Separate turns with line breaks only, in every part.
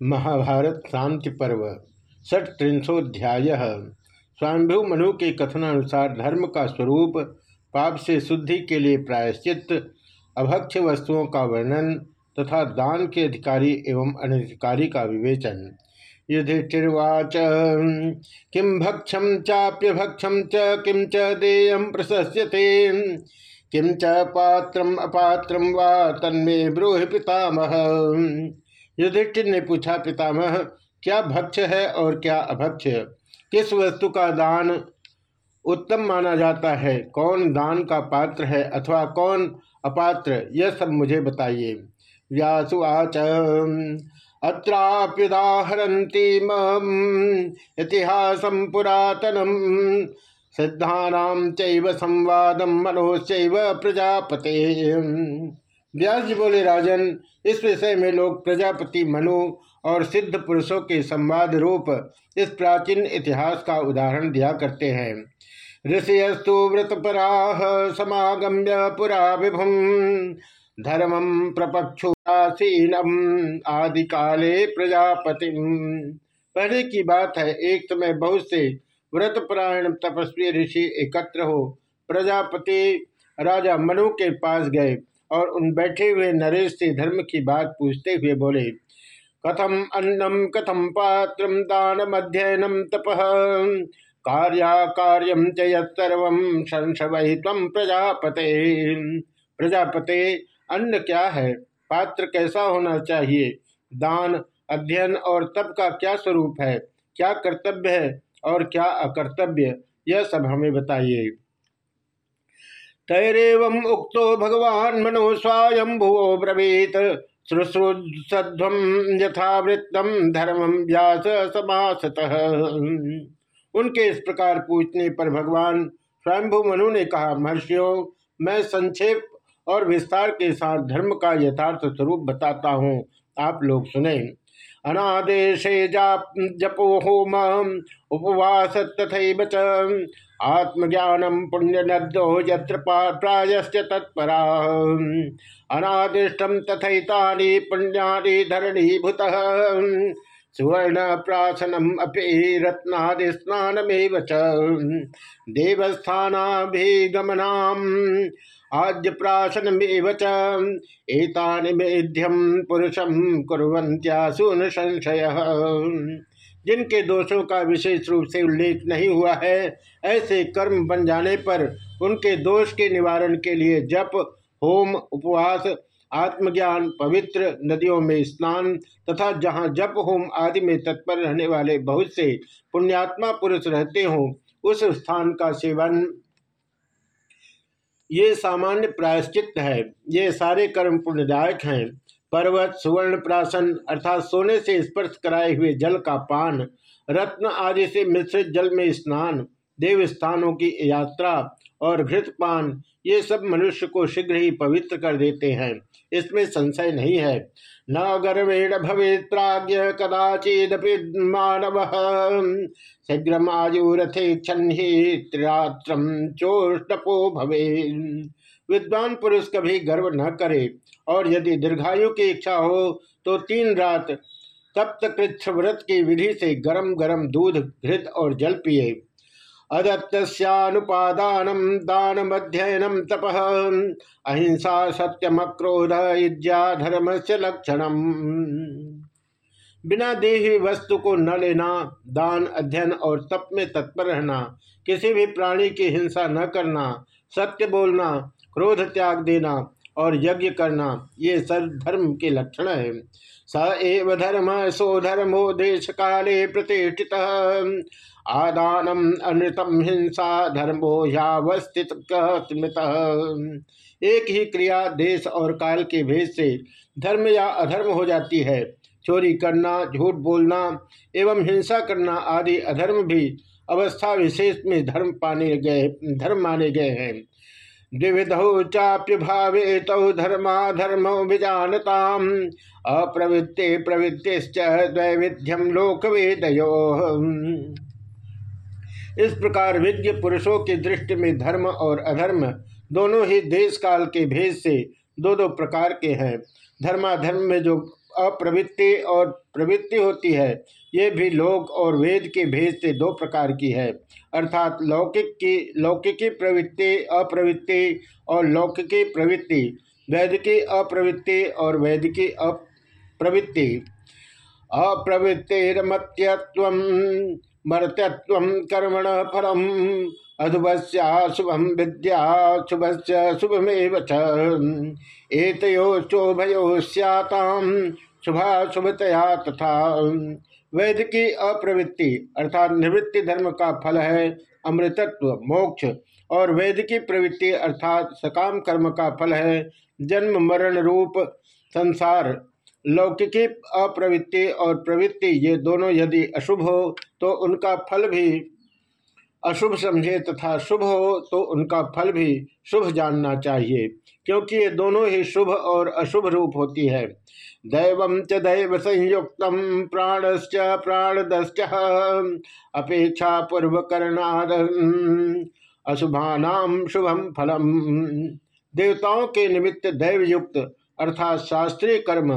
महाभारत शांति पर्व षट त्रिंशोध्याय स्वयंभू मनु के कथनानुसार धर्म का स्वरूप, पाप से शुद्धि के लिए प्रायश्चित अभक्ष वस्तुओं का वर्णन तथा दान के अधिकारी एवं अनधिकारी का विवेचन। युधिष्ठिर्वाच किम भक्षम चाप्यभक्षम च किम च देयम प्रशस्यते किम च पात्रम अपात्रम वा तन्मे ब्रूहि पितामह। युधिष्ठिर ने पूछा, पितामह, क्या भक्ष है और क्या अभक्ष किस वस्तु का दान उत्तम माना जाता है? कौन दान का पात्र है अथवा कौन अपात्र? यह सब मुझे बताइए। व्यासुवाच अत्राप्युदाहरती इतिहास पुरातनम सिद्धानाम चैव संवादम प्रजापते व्यास जी बोले, राजन, इस विषय में लोग प्रजापति मनु और सिद्ध पुरुषों के संवाद रूप इस प्राचीन इतिहास का उदाहरण दिया करते हैं। ऋषियस्तु व्रतपराह समागम्य पुरा विभुम धर्मम प्रपक्षुरासीनम आदि काले प्रजापति पहले की बात है, एक समय बहुत से व्रतपरायण तपस्वी ऋषि एकत्र हो, प्रजापति राजा मनु के पास गए। और उन बैठे हुए नरेश से धर्म की बात पूछते हुए बोले, कथम अन्नम कथम पात्र दानम अध्ययनम तप कार्या कार्यम चर्व संशवही प्रजापते। प्रजापते, अन्न क्या है? पात्र कैसा होना चाहिए? दान, अध्ययन और तप का क्या स्वरूप है? क्या कर्तव्य है और क्या अकर्तव्य? यह सब हमें बताइए। तैरव उक्तो भगवान मनो स्वयंभुवो ब्रवीत। शुश्रूसध्वम यथावृत्तम धर्मम व्यास समासतः। उनके इस प्रकार पूछने पर भगवान स्वयंभु मनु ने कहा, महर्षियों, मैं संक्षेप और विस्तार के साथ धर्म का यथार्थ स्वरूप बताता हूँ। आप लोग सुने। अनादेशे जाप जपो होम, उपवास तथा आत्मज्ञानम पुण्य नदो यत्र प्रायश्च तत्परा। अनादिष्टम तथैतानि पुण्यानि धरणीभूत। सुवर्ण प्राशनम अपि रत्नादि स्नानमेव च। देवस्थानाभिगमनाम आद्य प्राशनमेव च। एतानि मेध्यम पुरुषम कुरंत्यासु न संशय जिनके दोषों का विशेष रूप से उल्लेख नहीं हुआ है, ऐसे कर्म बन जाने पर उनके दोष के निवारण के लिए जप, होम, उपवास, आत्मज्ञान, पवित्र नदियों में स्नान तथा जहाँ जप, होम आदि में तत्पर रहने वाले बहुत से पुण्यात्मा पुरुष रहते हों, उस स्थान का सेवन। ये सामान्य प्रायश्चित है। ये सारे कर्म पुण्यदायक हैं। पर्वत सुवर्ण प्राशन अर्थात सोने से स्पर्श कराए हुए जल का पान, रत्न आदि से मिश्रित जल में स्नान देव स्थानों की यात्रा और घृतपान, ये सब मनुष्य को शीघ्र ही पवित्र कर देते हैं। इसमें संशय नहीं है। न गर्वेण भवे प्राज्ञ कदाचिदपि मानव शीघ्र आयुरथे क्षण त्रिरात्रम चोष्टपो भवे विद्वान पुरुष कभी गर्व न करे। और यदि दीर्घायु की इच्छा हो तो तीन रात तप्त कृच्छ व्रत की विधि से गरम गरम दूध, घृत और जल पिए। अदत्तनुपादानम दानम अध्ययनम तप। अहिंसा सत्यम क्रोध इज्जा धर्म से लक्षणम। बिना देही वस्तु को न लेना, दान, अध्ययन और तप में तत्पर रहना, किसी भी प्राणी की हिंसा न करना, सत्य बोलना क्रोध त्याग देना और यज्ञ करना, ये सब धर्म के लक्षण है। स एव धर्म सो धर्मो देश काले प्रतिष्ठित। आदानम अनृतम हिंसा धर्मो यावस्थित एक ही क्रिया देश और काल के भेद से धर्म या अधर्म हो जाती है। चोरी करना, झूठ बोलना एवं हिंसा करना आदि अधर्म भी अवस्था विशेष में धर्म पाने गए, धर्म माने गए हैं। द्विविधौ चाप्य भावे तौ धर्माधर्म विजानता अप्रवृत्ति प्रवृत्तिश्च दैविध्यम लोक वेदयो इस प्रकार विज्ञ पुरुषों की दृष्टि में धर्म और अधर्म दोनों ही देश काल के भेद से दो दो प्रकार के हैं। धर्माधर्म में जो अप्रवृत्ति और प्रवृत्ति होती है। ये भी लोक और वेद के भेद से दो प्रकार की है। अर्थात लौकिक की, लौकिकी प्रवृत्ति, अप्रवृत्ति और लौकिकी प्रवृत्ति, वैदिकी अप्रवृत्ति और वैदिकी अप्रवृत्ति। अप्रवृत्तिरमत्यत्व, मर्त्यत्व कर्मण फलम। अधुभस्या शुभम विद्या, शुभस्य शुभमेव एतयोश्चोभयो स्याताम शुभा शुभतया तथा। वैद की अप्रवृत्ति, अर्थात निवृत्ति धर्म का फल है अमृतत्व, मोक्ष। और वैद की प्रवृत्ति, अर्थात सकाम कर्म का फल है जन्म, मरण रूप, संसार। लौकिकी अप्रवृत्ति और प्रवृत्ति, ये दोनों यदि अशुभ हो तो उनका फल भी अशुभ समझे तथा शुभ हो तो उनका फल भी शुभ जानना चाहिए, क्योंकि ये दोनों ही शुभ और अशुभ रूप होती है। दैव च दैव संयुक्त प्राणश्च प्राणदश्च अपेक्षा पूर्व करणाद अशुभानाम शुभम फलम। देवताओं के निमित्त दैवयुक्त अर्थात शास्त्रीय कर्म,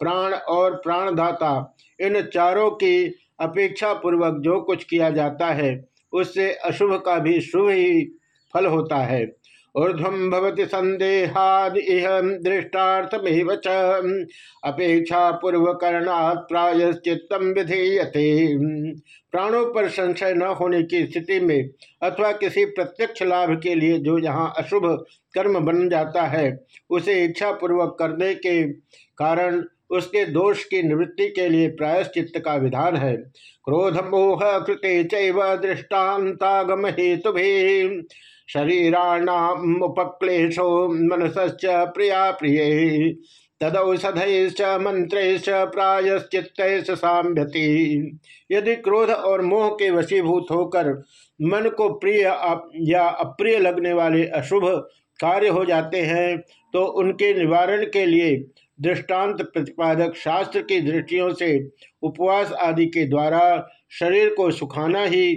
प्राण और प्राणदाता, इन चारों की अपेक्षा पूर्वक जो कुछ किया जाता है उससे अशुभ का भी शुभ ही फल होता है। ऊर्धम भवति संदेहाद इह दृष्टार्थमेव च अपेक्षा पूर्व करणात् प्रायश्चित्तम विधेयते। प्राणों पर संशय न होने की स्थिति में अथवा किसी प्रत्यक्ष लाभ के लिए जो यहाँ अशुभ कर्म बन जाता है, उसे इच्छा पूर्वक करने के कारण उसके दोष की निवृत्ति के लिए प्रायश्चित का विधान है। क्रोध मोह कृते चैव हेतु भी शरीराणामुपक्लेशो मनसश्च प्रिया प्रिय तदौषधैश्च मंत्रैश्च प्रायश्चित साम्यति। यदि क्रोध और मोह के वशीभूत होकर मन को प्रिय या अप्रिय लगने वाले अशुभ कार्य हो जाते हैं तो उनके निवारण के लिए दृष्टांत प्रतिपादक शास्त्र की दृष्टियों से उपवास आदि के द्वारा शरीर को सुखाना ही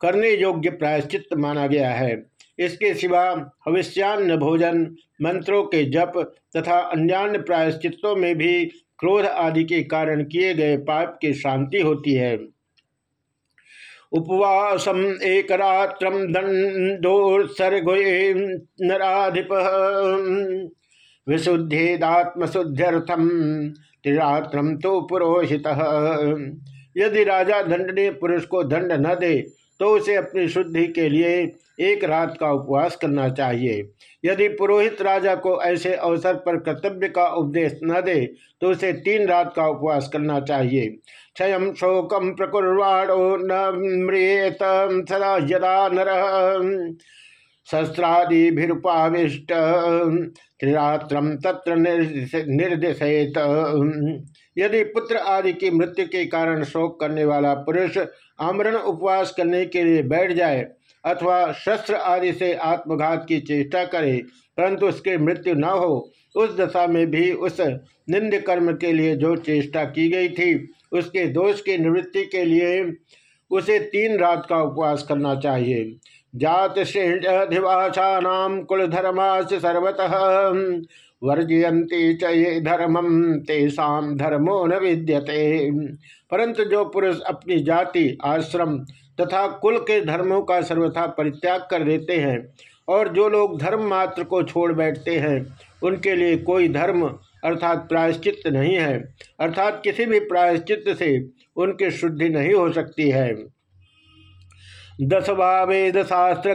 करने योग्य प्रायश्चित माना गया है। इसके सिवा हविष्यान्न भोजन, मंत्रों के जप तथा अन्यान्य प्रायश्चितों में भी क्रोध आदि के कारण किए गए पाप की शांति होती है। उपवासम एक रात्रम दंडोत्सर्गे नाधिप विशुद्धेदात्मशुद्ध्यर्थम त्रिरात्रम तो पुरोहित। यदि राजा दंडनीय पुरुष को दंड न दे तो उसे अपनी शुद्धि के लिए एक रात का उपवास करना चाहिए। यदि पुरोहित राजा को ऐसे अवसर पर कर्तव्य का उपदेश न दे तो उसे तीन रात का उपवास करना चाहिए। क्षय शोकम प्रकुर्वाणो न म्रियेत सदा यदा नर। शस्त्रादिभिरुपाविष्ट त्रिरात्रम तत्र निर्दिशेत। यदि पुत्र आदि की मृत्यु के कारण शोक करने वाला पुरुष आमरण उपवास करने के लिए बैठ जाए अथवा शस्त्र आदि से आत्मघात की चेष्टा करे, परंतु उसकी मृत्यु न हो, उस दशा में भी उस निंद कर्म के लिए जो चेष्टा की गई थी, उसके दोष की निवृत्ति के लिए उसे तीन रात का उपवास करना चाहिए। जात श्रेष्ठिभाषा कुल धर्माश सर्वतः। वर्जयंती च ये धर्मम तेषा धर्मो न विद्यते। परंतु जो पुरुष अपनी जाति, आश्रम तथा कुल के धर्मों का सर्वथा परित्याग कर देते हैं और जो लोग धर्म मात्र को छोड़ बैठते हैं, उनके लिए कोई धर्म अर्थात प्रायश्चित नहीं है, अर्थात किसी भी प्रायश्चित से उनकी शुद्धि नहीं हो सकती है। दसवा वेद शास्त्र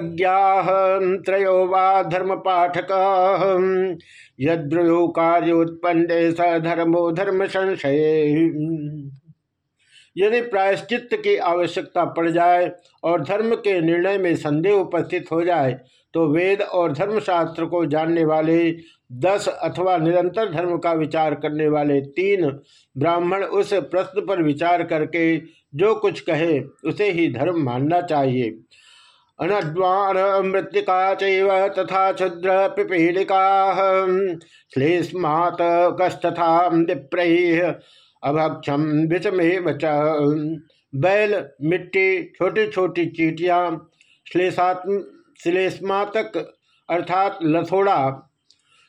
वा धर्म पाठक यद्रयो कार्योत्पन्न स धर्मो धर्म संशय यदि प्रायश्चित की आवश्यकता पड़ जाए और धर्म के निर्णय में संदेह उपस्थित हो जाए तो वेद और धर्मशास्त्र को जानने वाले, दस अथवा निरंतर धर्म का विचार करने वाले तीन ब्राह्मण उस प्रश्न पर विचार करके जो कुछ कहे, उसे ही धर्म मानना चाहिए। अनद्वान मृतिका चैव तथा क्षुद्र पिपीलिका श्लेष्मात कस्तथा विप्रह अभक्षम विषमेव च। बैल, मिट्टी छोटी छोटी चीटियाँ श्लेषात्म श्लेष्मातक, अर्थात लथोड़ा।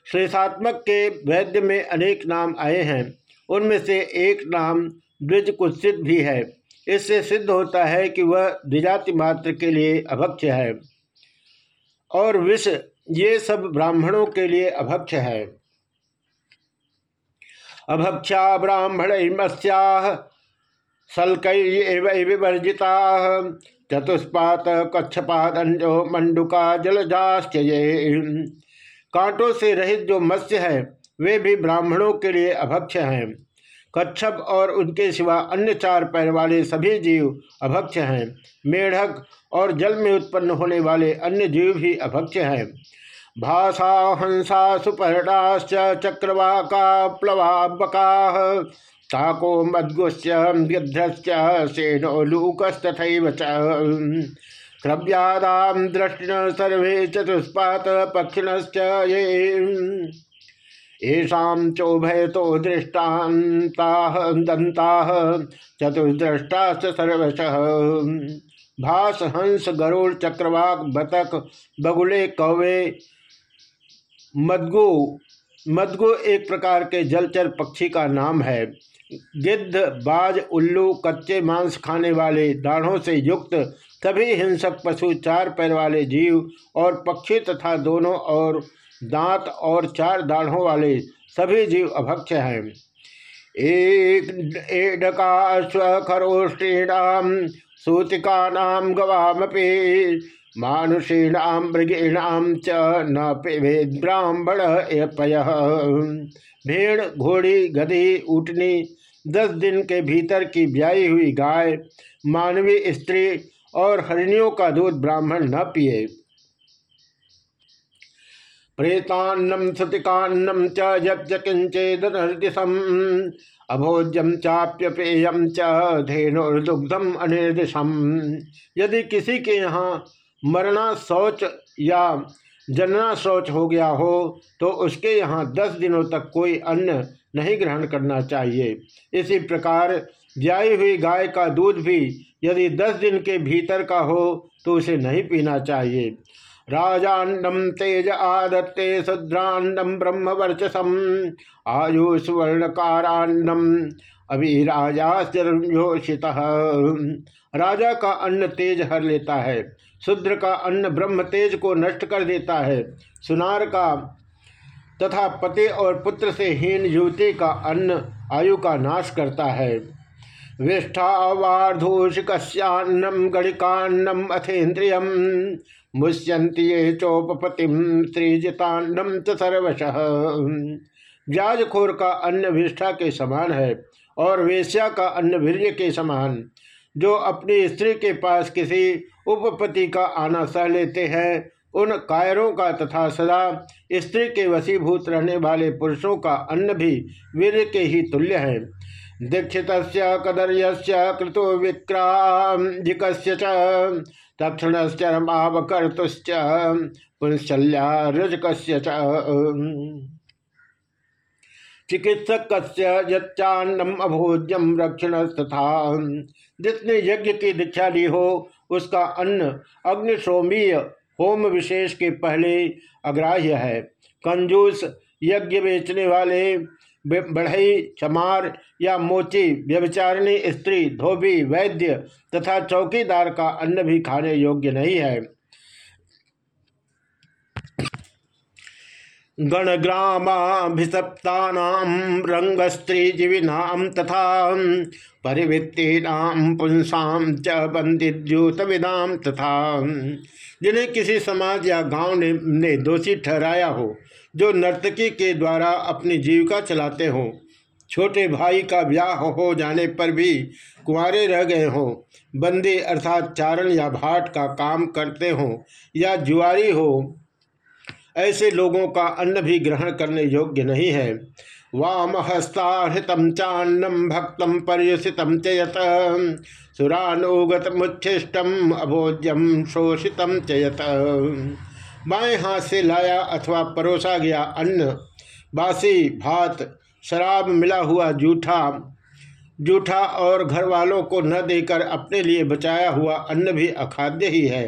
श्लेषात्मक के वैद्य में अनेक नाम आए हैं। उनमें से एक नाम द्विज कुत्सित भी है। इससे सिद्ध होता है कि वह द्विजाति मात्र के लिए अभक्ष है। और विष, ये सब ब्राह्मणों के लिए अभक्ष है। अभक्षा ब्राह्मण विवर्जिता। चतुष्पात कच्छपादंजो मंडुका जलजाश्च कांटों से रहित जो मत्स्य है, वे भी ब्राह्मणों के लिए अभक्ष हैं। कच्छप और उनके सिवा अन्य चार पैर वाले सभी जीव अभक्ष हैं। मेढक और जल में उत्पन्न होने वाले अन्य जीव भी अभक्ष हैं। भाषा हंसा सुपर्णाश्च चक्रवाका प्लवाबका ताको मद्गुश्च गिध्रश्च सेनो लूकस्तथैव च। क्रव्यादाम दृष्टिन सर्वे चतुष्पात पक्षिणश्च ये। येषाम चोभय तो दृष्टान्ता दंता चतुर्द्रष्टा सर्वश। भास हंस गरुड़ चक्रवाक बतक बगुले कौवे मदगो मदगो एक प्रकार के जलचर पक्षी का नाम है। गिद्ध, बाज, उल्लू, कच्चे मांस खाने वाले दाढ़ों से युक्त सभी हिंसक पशु, चार पैर वाले जीव और पक्षी तथा दोनों और दांत और चार दाढ़ों वाले सभी जीव अभक्ष हैं। एक एडका स्वखरोष्टीणाम सूतिकानाम गवामपि मानुषीणाम मृगीणाम च न पिभेद ब्राह्मण पय भेड़ घोड़ी, गधी, ऊटनी, दस दिन के भीतर की ब्याई हुई गाय मानवीय स्त्री और हरिणियों का दूध ब्राह्मण न पिए। प्रेतान्नम सतिकान्नम च यज्ञ किंचेदनर्दिशम अभोज्यम चाप्यपेयम च धेनुर्दुग्धम अनिर्दिशम। यदि किसी के यहाँ मरना शौच या जनना शौच हो गया हो तो उसके यहाँ दस दिनों तक कोई अन्न नहीं ग्रहण करना चाहिए। इसी प्रकार ब्याई हुई गाय का दूध भी यदि दस दिन के भीतर का हो तो उसे नहीं पीना चाहिए। राजान्नम तेज आदत्ते शुद्रान्नम ब्रह्म वर्चसम आयु आयुष्वर्णकारान्नम अभी राजास्योषित राजा का अन्न तेज हर लेता है। शुद्र का अन्न ब्रह्म तेज को नष्ट कर देता है। सुनार का तथा पति और पुत्र से हीन युवती का अन्न आयु का नाश करता है। विष्ठावार्धूषिकस्यान्नम गणिकान्नम अथेन्द्रियम मुष्यंती ये चौपतिम त्रिजितान्नम च सर्वश। व्याजखोर का अन्न विष्ठा के समान है और वेश्या का अन्न वीर्य के समान। जो अपनी स्त्री के पास किसी उपपति का आना सह लेते हैं। उन कायरों का तथा सदा स्त्री के वसीभूत रहने वाले पुरुषों का अन्न भी वीर के ही तुल्य है। दीक्षित कदर्य कृतो विक्राजिक तक्षणश्चरमावकर्तुश्च पुंशल्या रजक चिकित्सक यच्चान्नम अभोज्यम रक्षण तथा जिसने यज्ञ की दीक्षा ली हो उसका अन्न अग्निशोमीय होम विशेष के पहले अग्राह्य है। कंजूस यज्ञ बेचने वाले बढ़ई, चमार या मोची, व्यभिचारिणी, स्त्री, धोबी, वैद्य तथा चौकीदार का अन्न भी खाने योग्य नहीं है। गणग्रामाभिसप्ता रंग स्त्री जीविनाम तथा परिवृत्तीनाम पुंसाम च बंदित विदाम तथा। जिन्हें किसी समाज या गाँव ने, ने दोषी ठहराया हो जो नर्तकी के द्वारा अपनी जीविका चलाते हों छोटे भाई का ब्याह हो जाने पर भी कुंवारे रह गए हों बंदी अर्थात चारण या भाट का काम करते हों या जुआरी हो ऐसे लोगों का अन्न भी ग्रहण करने योग्य नहीं है। वाम हस्ताहृतम चान्नम भक्तम पर्युषितम चयत सुरानुगत मुच्छिष्टम अभोज्यम शोषितम चयत बाएँ हाथ से लाया अथवा परोसा गया अन्न, बासी भात, शराब मिला हुआ जूठा जूठा और घर वालों को न देकर अपने लिए बचाया हुआ अन्न भी अखाद्य ही है।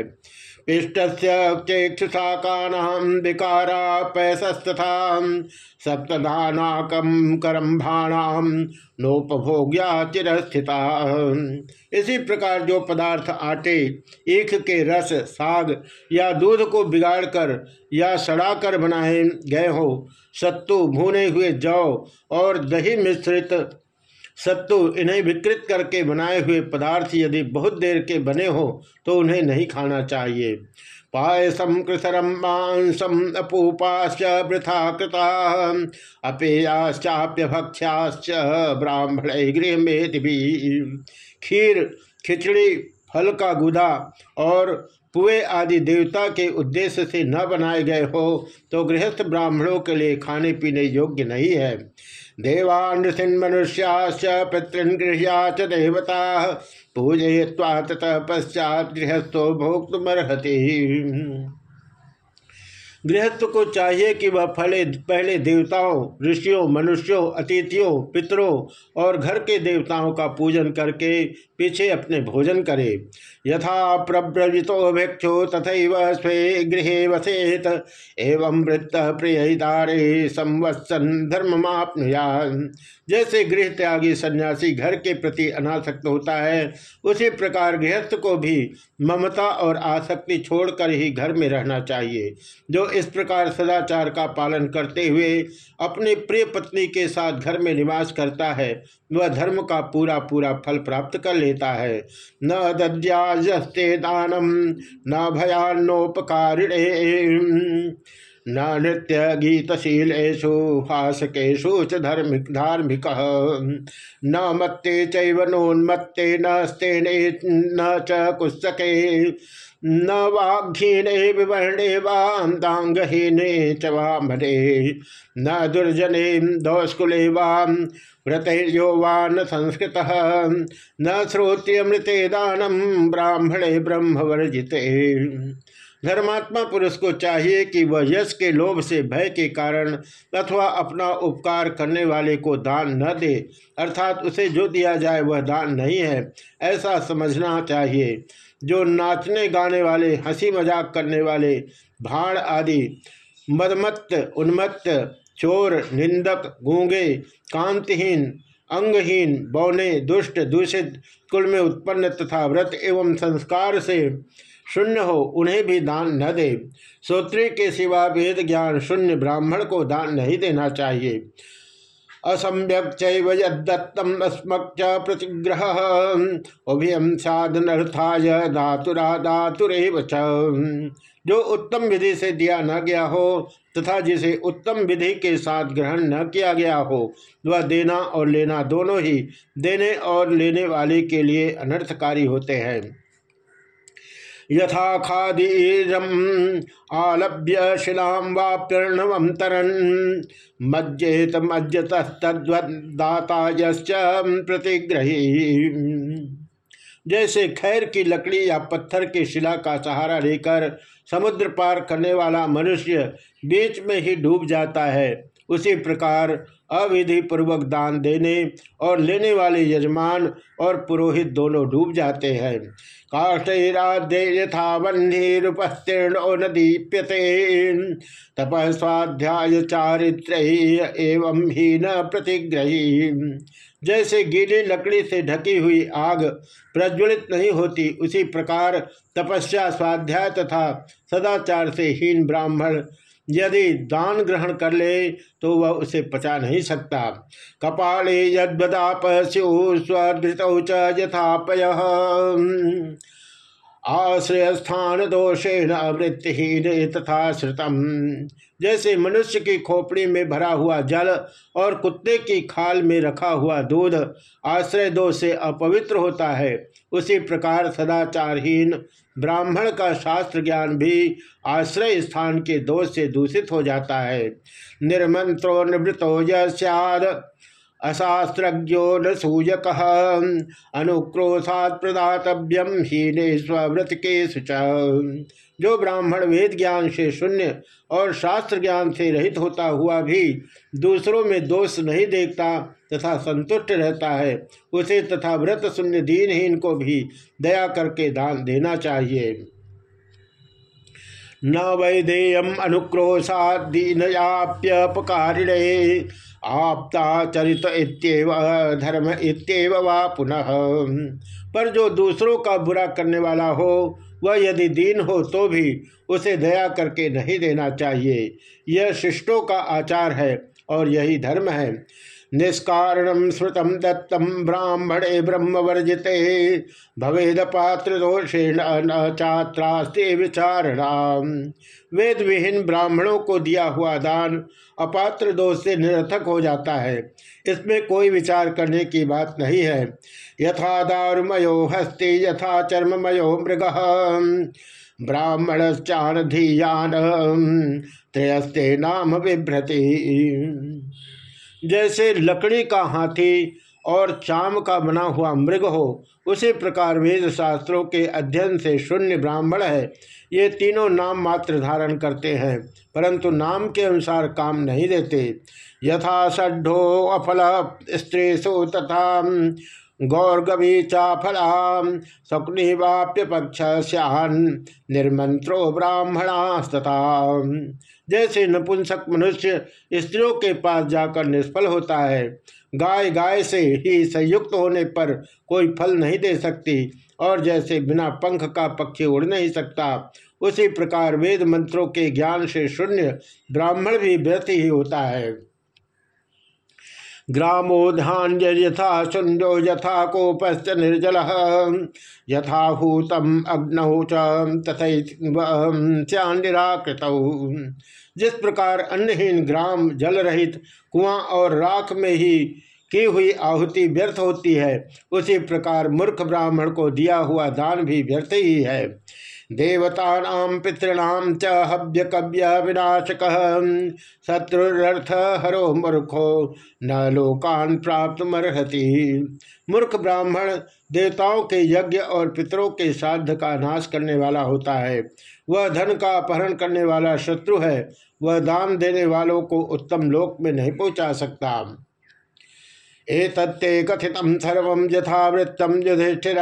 पिष्टक्षुषाकानाम विकारा पैसस्तथा नोपभोग्या इसी प्रकार जो पदार्थ आटे, ईख के रस, साग या दूध को बिगाड़कर या सड़ाकर बनाए गए हो, सत्तु भुने हुए जौ और दही मिश्रित सत्तु इन्हें विकृत करके बनाए हुए पदार्थ यदि बहुत देर के बने हो तो उन्हें नहीं खाना चाहिए। पायसम कृसरम मांसम अपूपाश्च वृथा कृता अपेयाश्चाप्य भक्ष्याश्च ब्राह्मण गृह में खीर, खिचड़ी, फल का गुदा और पुए आदि देवता के उद्देश्य से न बनाए गए हो तो गृहस्थ ब्राह्मणों के लिए खाने पीने योग्य नहीं है। मनुष्याश्च पितृन गृह्या च देवता पूजय्वा ततः पश्चात गृहस्थो भोक्तमर्हति। गृहस्थ को चाहिए कि वह फले, पहले देवताओं, ऋषियों, मनुष्यों, अतिथियों, पितरों और घर के देवताओं का पूजन करके पीछे अपने भोजन करे। यथा प्रव्रजितो भिक्षु तथा स्वे गृह वसेत। एवं वृत्त प्रियदारे संवत्सन धर्म जैसे गृह त्यागी सन्यासी घर के प्रति अनासक्त होता है, उसी प्रकार गृहस्थ को भी ममता और आसक्ति छोड़कर ही घर में रहना चाहिए, जो इस प्रकार सदाचार का पालन करते हुए अपने प्रिय पत्नी के साथ घर में निवास करता है। वह धर्म का पूरा पूरा फल प्राप्त कर लेता है। न दद्याजस्ते दानम, न भयानोपकारिणे न नृत्य गीतशीलेशु हासकेशु च धार्मिक धार्मिक। न मत्ते चैवनोन्मत्ते न स्तेने न च कुत्सके न वाघीने विवर्णे वांदांगहीने च वामने। न दुर्जने दौस्कुले वाम वा न संस्कृत। न श्रोत्यमृते दानम ब्राह्मणे ब्रह्म वर्जिते धर्मात्मा पुरुष को चाहिए कि वह यश के लोभ से भय के कारण अथवा अपना उपकार करने वाले को दान न दे, अर्थात उसे जो दिया जाए वह दान नहीं है, ऐसा समझना चाहिए। जो नाचने गाने वाले, हँसी मज़ाक करने वाले, भाड़ आदि, मदमत्त, उन्मत्त, चोर, निंदक, गूँगे, कांतिहीन, अंगहीन, बौने, दुष्ट, दूषित, कुल में उत्पन्न तथा व्रत एवं संस्कार से शून्य हो, उन्हें भी दान न दे। श्रोत्री के सिवा वेद ज्ञान शून्य, ब्राह्मण को दान नहीं देना चाहिए। असम्यक चैवदत्तम अस्मक प्रतिग्रह। साधनर्थाय धातुरा धातुरेव जो उत्तम विधि से दिया न गया हो, तथा जिसे उत्तम विधि के साथ ग्रहण न किया गया हो, वह देना और लेना दोनों ही देने और लेने वाले के लिए अनर्थकारी होते हैं। यथा खादीरम आलभ्य शिलाम वाप्यर्णव तरन। मज्जेत मज्जत तद्वदाता प्रतिग्रही जैसे खैर की लकड़ी या पत्थर की शिला का सहारा लेकर समुद्र पार करने वाला मनुष्य बीच में ही डूब जाता है, उसी प्रकार अविधि पूर्वक दान देने और लेने वाले यजमान और पुरोहित दोनों डूब जाते हैं। काष्ठराध्य यथा वह्निरुपस्तीर्ण न दीप्यते। तप स्वाध्याय चारित्र एवं ही न प्रतिग्रही। जैसे गीली लकड़ी से ढकी हुई आग प्रज्वलित नहीं होती, उसी प्रकार तपस्या स्वाध्याय तथा सदाचार से हीन ब्राह्मण यदि दान ग्रहण कर ले तो वह उसे पचा नहीं सकता। कपाले यदाप स्वधृत यथापय। आश्रय स्थान दोषेण वृत्तिहीन तथा श्रुतम। जैसे मनुष्य की खोपड़ी में भरा हुआ जल और कुत्ते की खाल में रखा हुआ दूध आश्रय दोष से अपवित्र होता है। उसी प्रकार सदाचारहीन ब्राह्मण का शास्त्र ज्ञान भी आश्रय स्थान के दोष से दूषित हो जाता है। निर्मंत्रो निवृतो यद अशास्त्रज्ञो न सूयक। अनुक्रोशात प्रदातव्यम हीने स्वव्रत के सुच जो ब्राह्मण वेद ज्ञान से शून्य और शास्त्र ज्ञान से रहित होता हुआ भी दूसरों में दोष नहीं देखता तथा संतुष्ट रहता है, उसे तथा व्रत शून्य दीनहीन को भी दया करके दान देना चाहिए। न वैधेयम अनुक्रोशादीनयाप्यपकारिणे आपता चरित इत्येव, धर्म इत्येव वा पुनः। पर जो दूसरों का बुरा करने वाला हो, वह यदि दीन हो तो भी उसे दया करके नहीं देना चाहिए। यह शिष्टों का आचार है और यही धर्म है। निष्कारणम स्मृतम दत्तम ब्राह्मणे ब्रह्म वर्जिते भवेद पात्र दोषेण न विचारणा वेद विहीन ब्राह्मणों को दिया हुआ दान अपात्र दोष से निरर्थक हो जाता है। इसमें कोई विचार करने की बात नहीं है। यथा दारुमयो हस्ते, यथा चर्ममयो मृग। ब्राह्मण चान त्रयस्ते नाम विभ्रति जैसे लकड़ी का हाथी और चाम का बना हुआ मृग हो, उसी प्रकार वेद शास्त्रों के अध्ययन से शून्य ब्राह्मण है। ये तीनों नाम मात्र धारण करते हैं, परंतु नाम के अनुसार काम नहीं देते। यथा षड्ढो अफल स्त्रीसु तथा गौरगवी चाफला शकुनिवाप्य पक्ष श्यान निर्मंत्रो ब्राह्मणास्तता जैसे नपुंसक मनुष्य स्त्रियों के पास जाकर निष्फल होता है, गाय गाय से ही संयुक्त होने पर कोई फल नहीं दे सकती, और जैसे बिना पंख का पक्षी उड़ नहीं सकता, उसी प्रकार वेद मंत्रों के ज्ञान से शून्य ब्राह्मण भी व्यर्थ ही होता है। ग्रामोधान्य यथा सुंदो यथा कोपश्च निर्जल। यथाहूतम अग्नौ तथा निराकृत जिस प्रकार अन्नहीन ग्राम जल रहित कुआँ और राख में ही की हुई आहुति व्यर्थ होती है। उसी प्रकार मूर्ख ब्राह्मण को दिया हुआ दान भी व्यर्थ ही है। देवता पितृणाम च हव्य कव्य विनाशक। शत्रुरर्थ हरो मूर्खो, न लोकान प्राप्त मरहति। मूर्ख ब्राह्मण देवताओं के यज्ञ और पितरों के साध का नाश करने वाला होता है। वह धन का अपहरण करने वाला शत्रु है। वह दान देने वालों को उत्तम लोक में नहीं पहुँचा सकता। एतत्ते कथित सर्व यथावृत्तम युधिष्ठिर।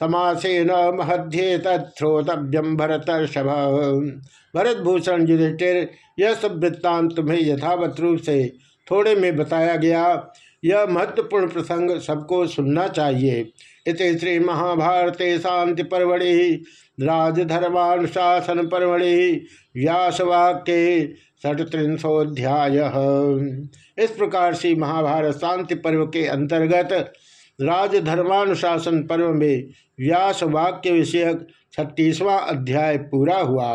समासेन महध्ये तत्रोतव्यम भरत भरत भूषण युधिष्ठिर, यह सब वृत्तांत तुम्हें यथावत रूप से थोड़े में बताया गया। यह महत्वपूर्ण प्रसंग सबको सुनना चाहिए। इस श्री महाभारते शांति परवड़ि राजधर्मानुशासन परवड़ि व्यासवाक्य षट्रिंशोध्याय इस प्रकार से महाभारत शांति पर्व के अंतर्गत राजधर्मानुशासन पर्व में व्यास वाक्य विषयक छत्तीसवां अध्याय पूरा हुआ।